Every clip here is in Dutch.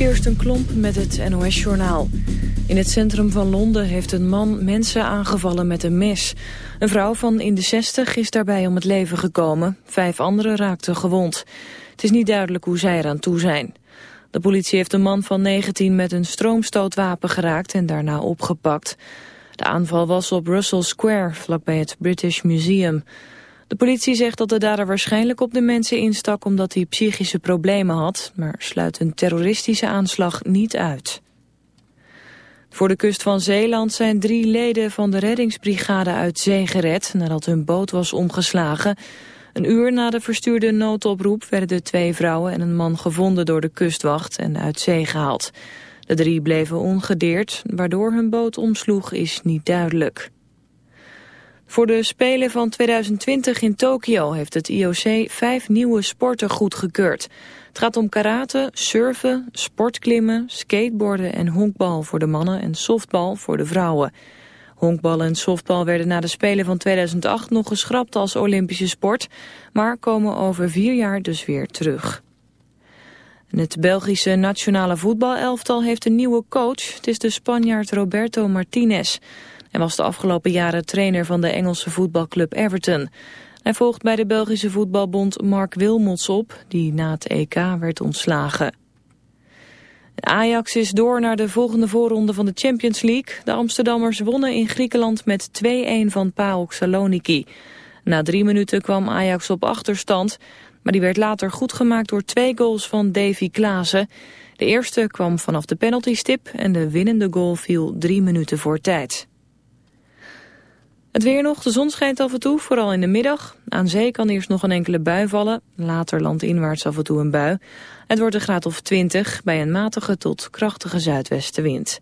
Kirsten Klomp met het NOS-journaal. In het centrum van Londen heeft een man mensen aangevallen met een mes. Een vrouw van in de 60 is daarbij om het leven gekomen. Vijf anderen raakten gewond. Het is niet duidelijk hoe zij eraan toe zijn. De politie heeft een man van 19 met een stroomstootwapen geraakt en daarna opgepakt. De aanval was op Russell Square, vlakbij het British Museum. De politie zegt dat de dader waarschijnlijk op de mensen instak omdat hij psychische problemen had, maar sluit een terroristische aanslag niet uit. Voor de kust van Zeeland zijn drie leden van de reddingsbrigade uit zee gered nadat hun boot was omgeslagen. Een uur na de verstuurde noodoproep werden twee vrouwen en een man gevonden door de kustwacht en uit zee gehaald. De drie bleven ongedeerd, waardoor hun boot omsloeg is niet duidelijk. Voor de Spelen van 2020 in Tokio heeft het IOC vijf nieuwe sporten goedgekeurd. Het gaat om karate, surfen, sportklimmen, skateboarden en honkbal voor de mannen en softbal voor de vrouwen. Honkbal en softbal werden na de Spelen van 2008 nog geschrapt als Olympische sport, maar komen over vier jaar dus weer terug. het Belgische nationale voetbalelftal heeft een nieuwe coach. Het is de Spanjaard Roberto Martinez. Hij was de afgelopen jaren trainer van de Engelse voetbalclub Everton. Hij volgt bij de Belgische voetbalbond Mark Wilmots op, die na het EK werd ontslagen. Ajax is door naar de volgende voorronde van de Champions League. De Amsterdammers wonnen in Griekenland met 2-1 van PAOK Saloniki. Na drie minuten kwam Ajax op achterstand, maar die werd later goed gemaakt door twee goals van Davy Klaassen. De eerste kwam vanaf de penaltystip en de winnende goal viel drie minuten voor tijd. Het weer nog, de zon schijnt af en toe, vooral in de middag. Aan zee kan eerst nog een enkele bui vallen, later landinwaarts af en toe een bui. Het wordt een graad of 20 bij een matige tot krachtige zuidwestenwind.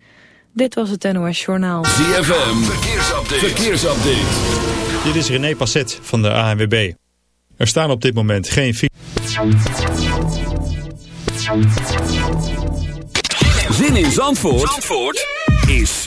Dit was het NOS Journaal. ZFM, verkeersupdate. verkeersupdate. Dit is René Passet van de ANWB. Er staan op dit moment geen... Zin in Zandvoort, Zandvoort? is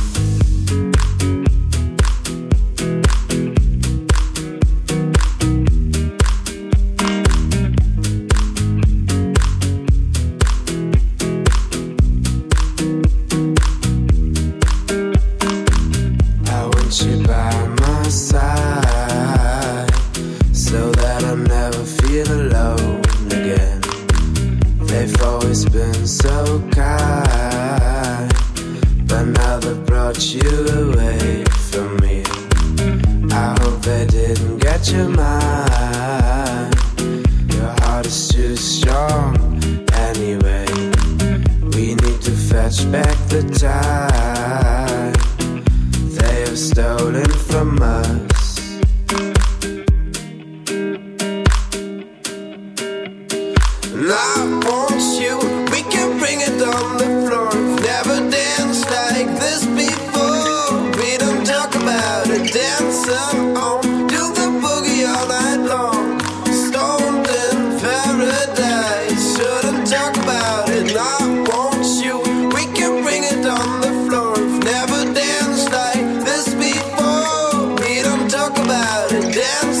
Dance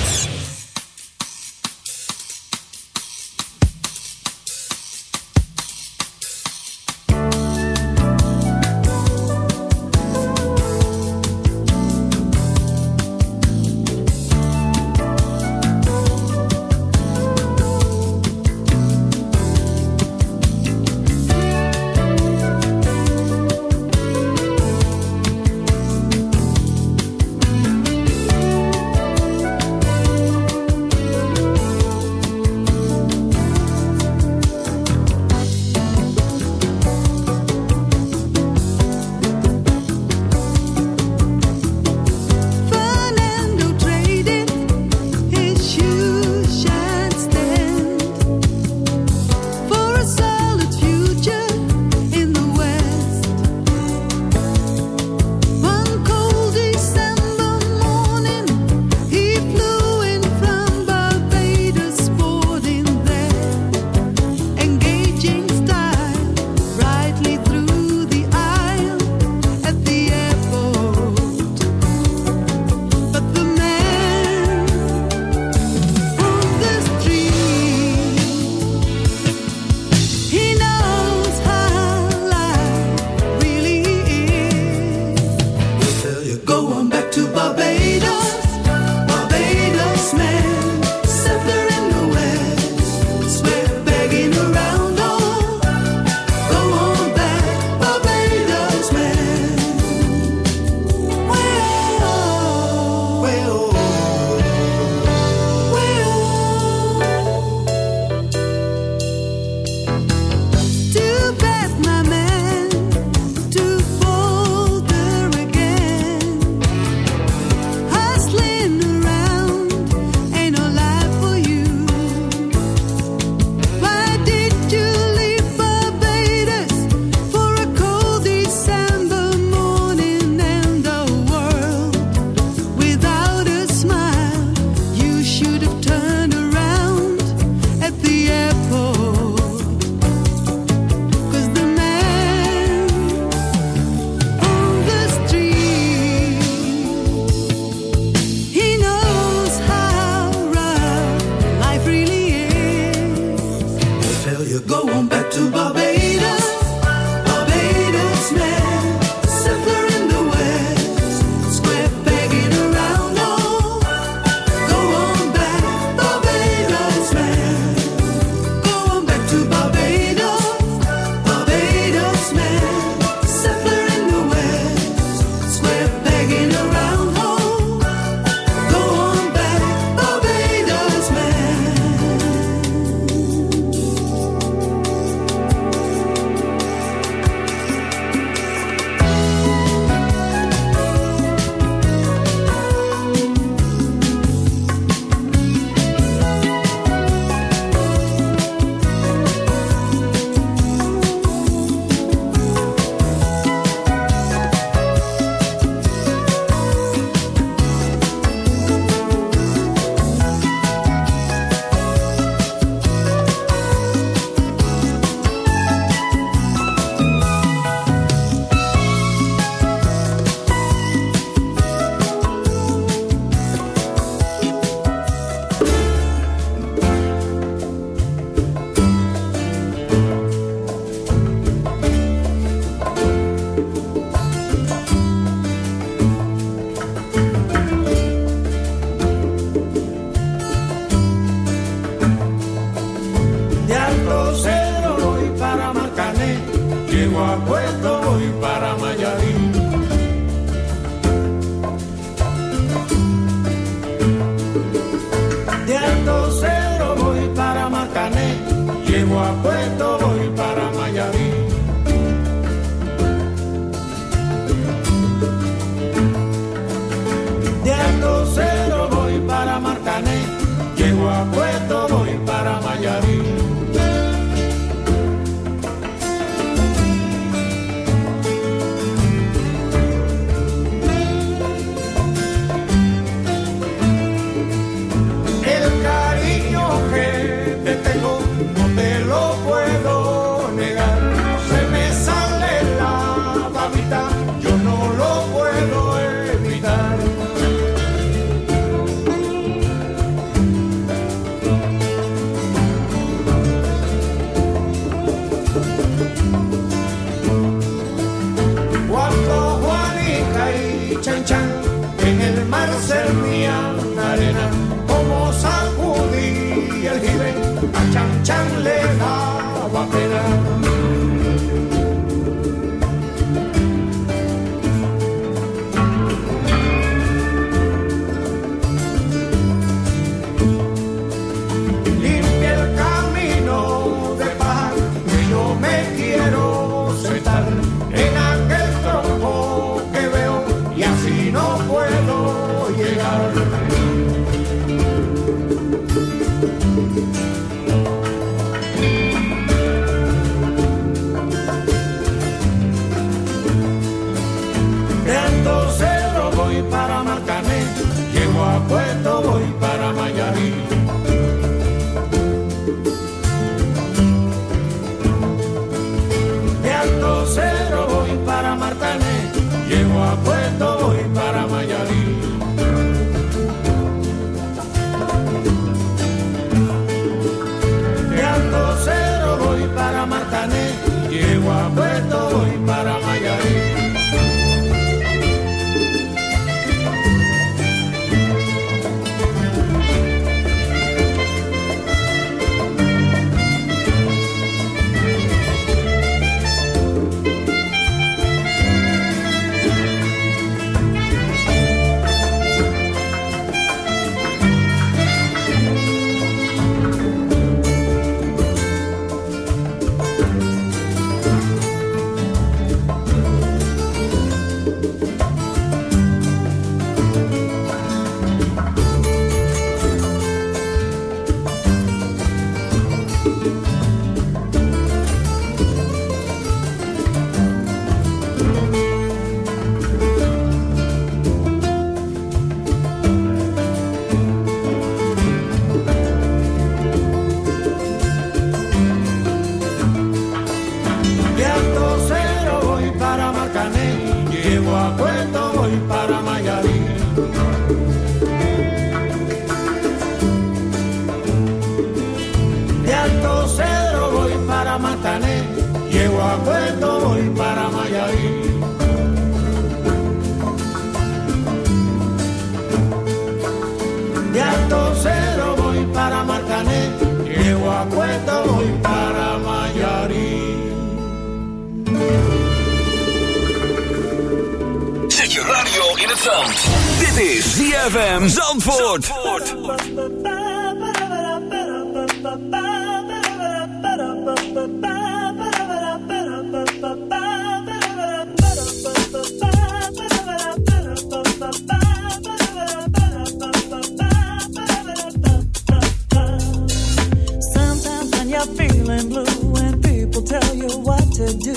feeling blue and people tell you what to do.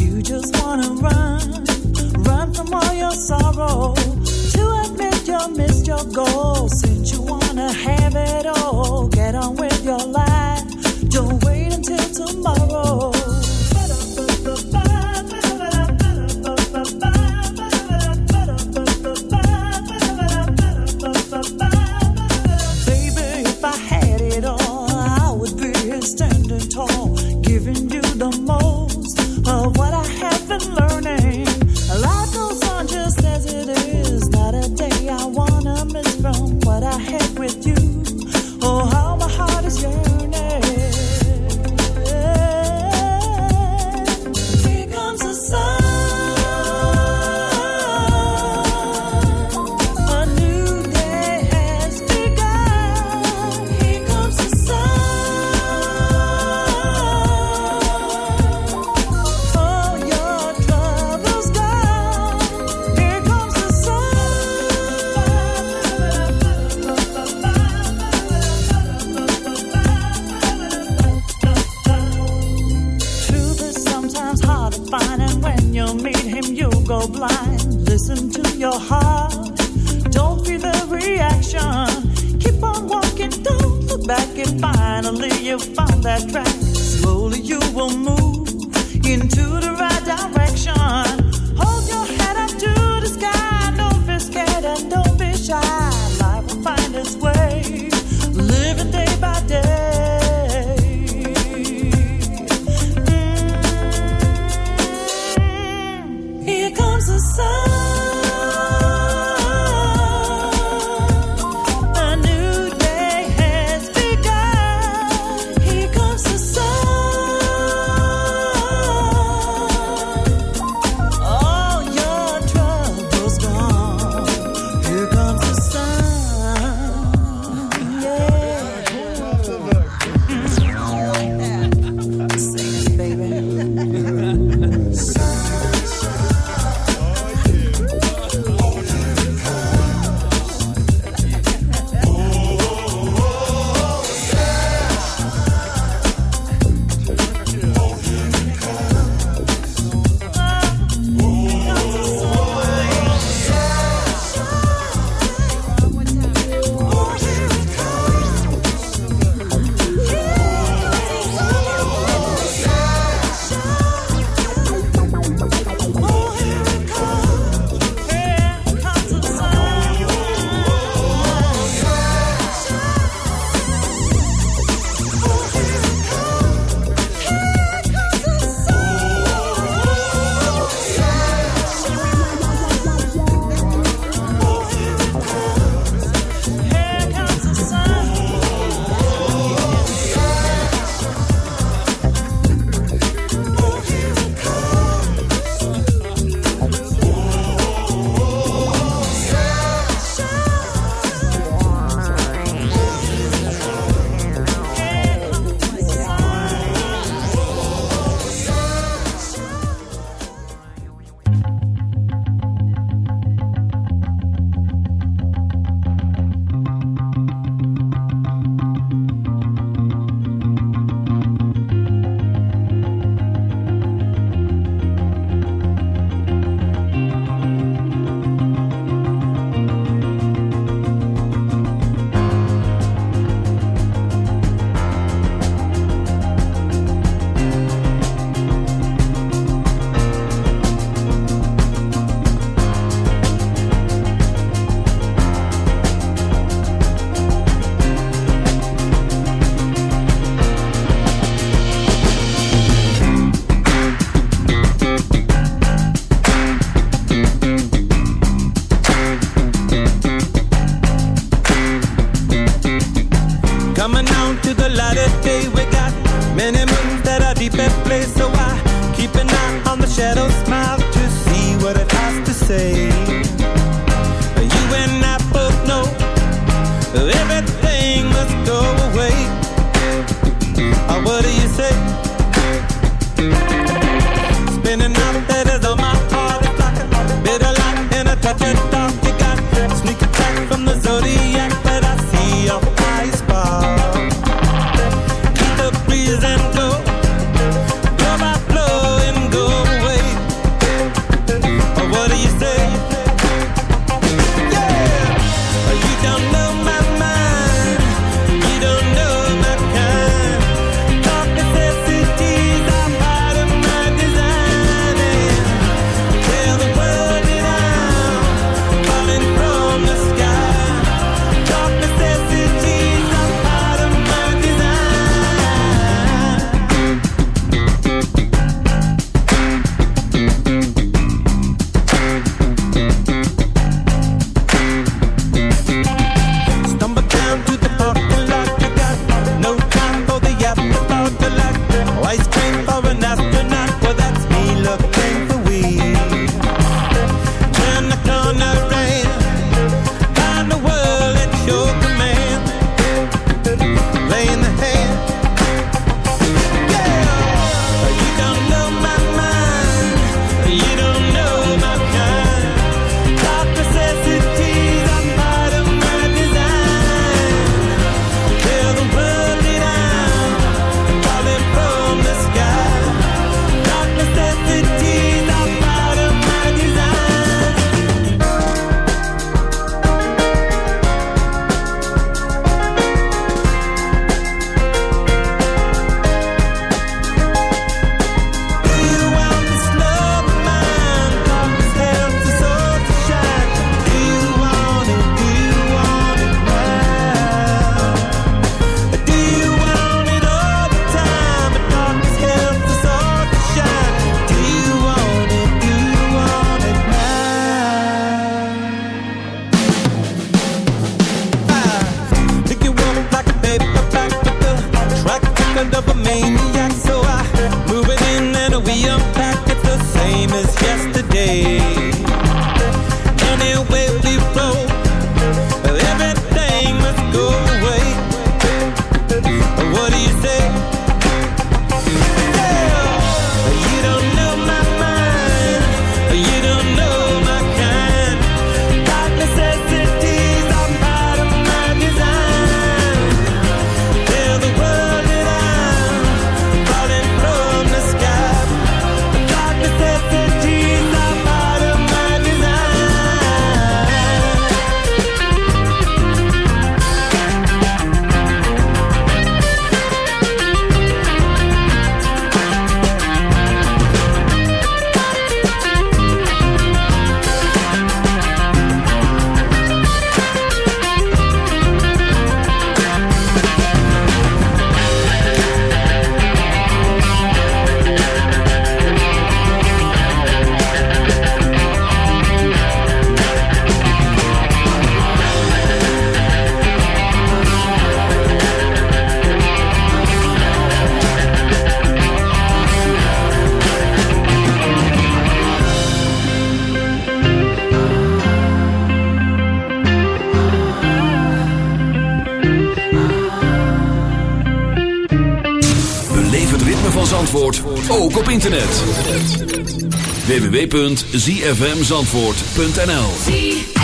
You just wanna run, run from all your sorrow. To admit you missed your goal, since you wanna have it all, get on with www.zfmzandvoort.nl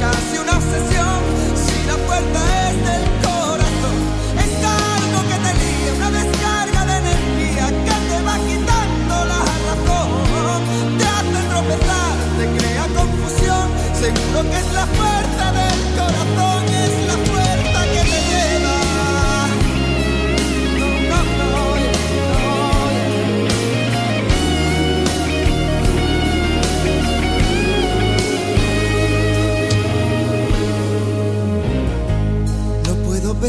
Casi una sesión, si la puerta es del corazón, es algo que te llena, una descarga de energía que te va quitando la razón, te hace tropezar, te crea confusión, seguro que es la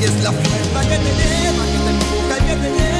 Y es la fuerza que te lleva, que te empuja y que te llena,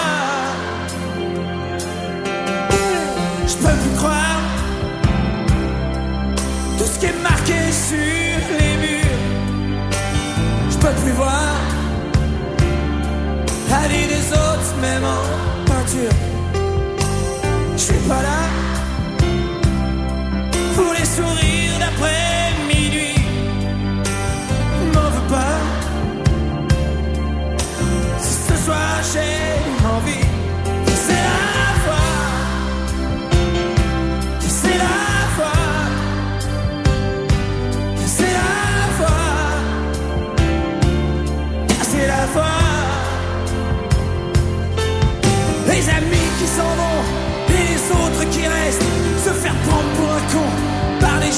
Sur les murs. Je peux plus voir la vie des autres, même en peinture. Je suis pas là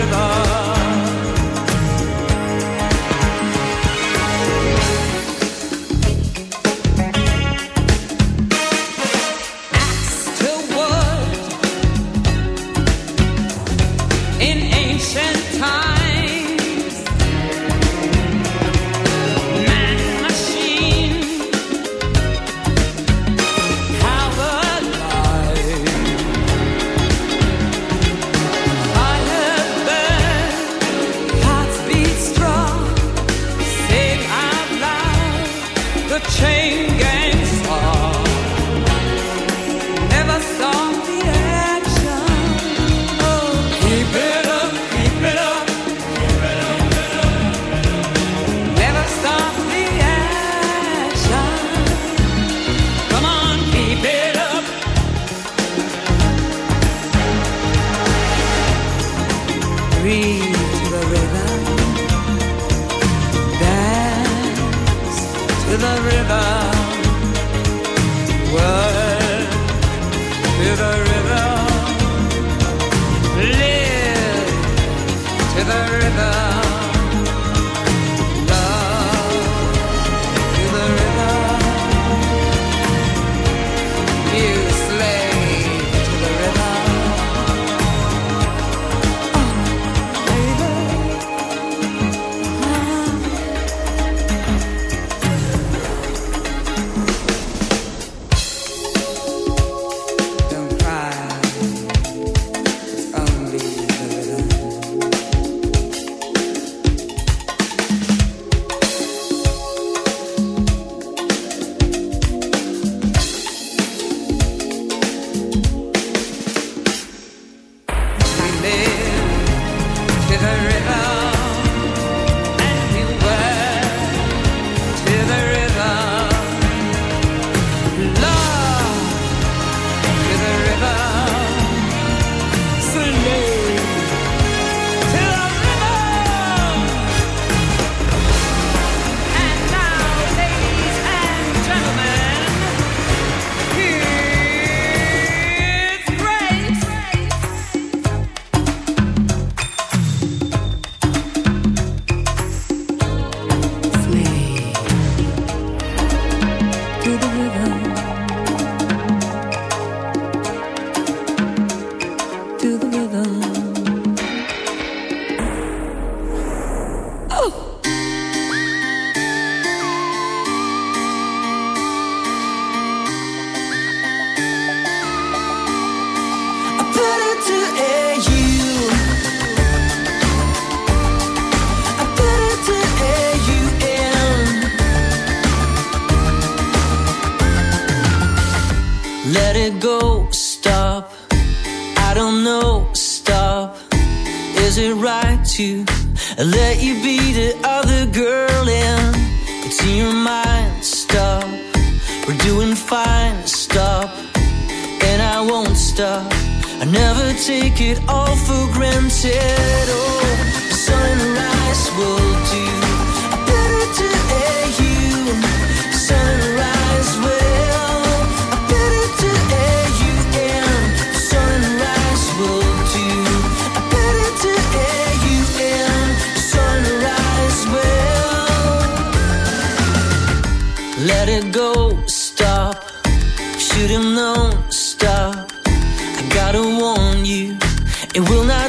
with us.